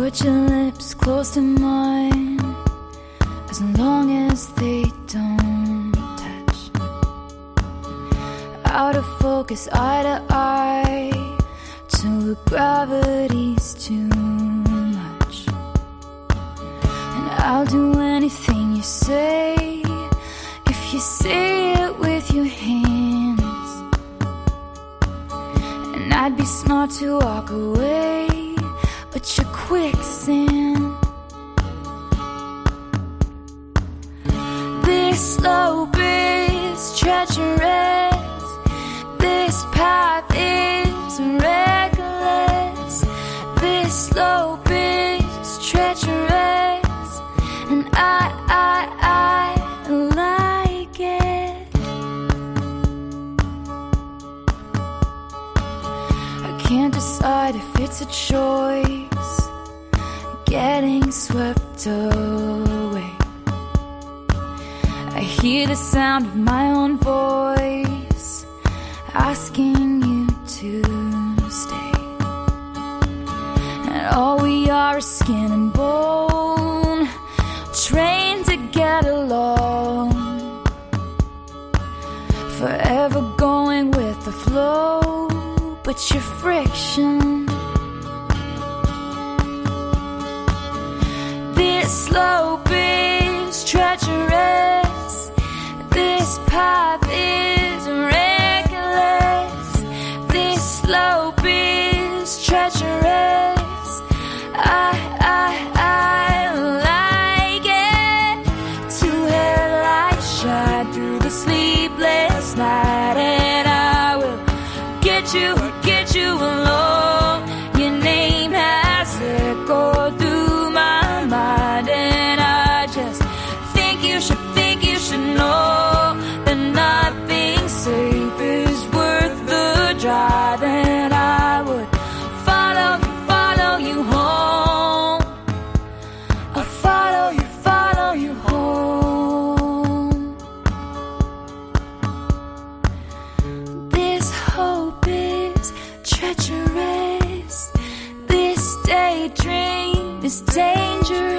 Put your lips close to mine as long as they don't touch. Out of focus, eye to eye, till the gravity's too much. And I'll do anything you say if you say it with your hands. And I'd be smart to walk away, quicksand. This slope is treacherous. This path is reckless. This slope is treacherous, and I, I, I like it. I can't decide if it's a choice. Getting swept away. I hear the sound of my own voice asking you to stay. And all we are is skin and bone, trained to get along. Forever going with the flow, but you're friction. This slope is treacherous. This path is reckless. This slope is treacherous. I, I, I like it. Two headlights shine through the sleepless night, and I will get you, get you This dangerous.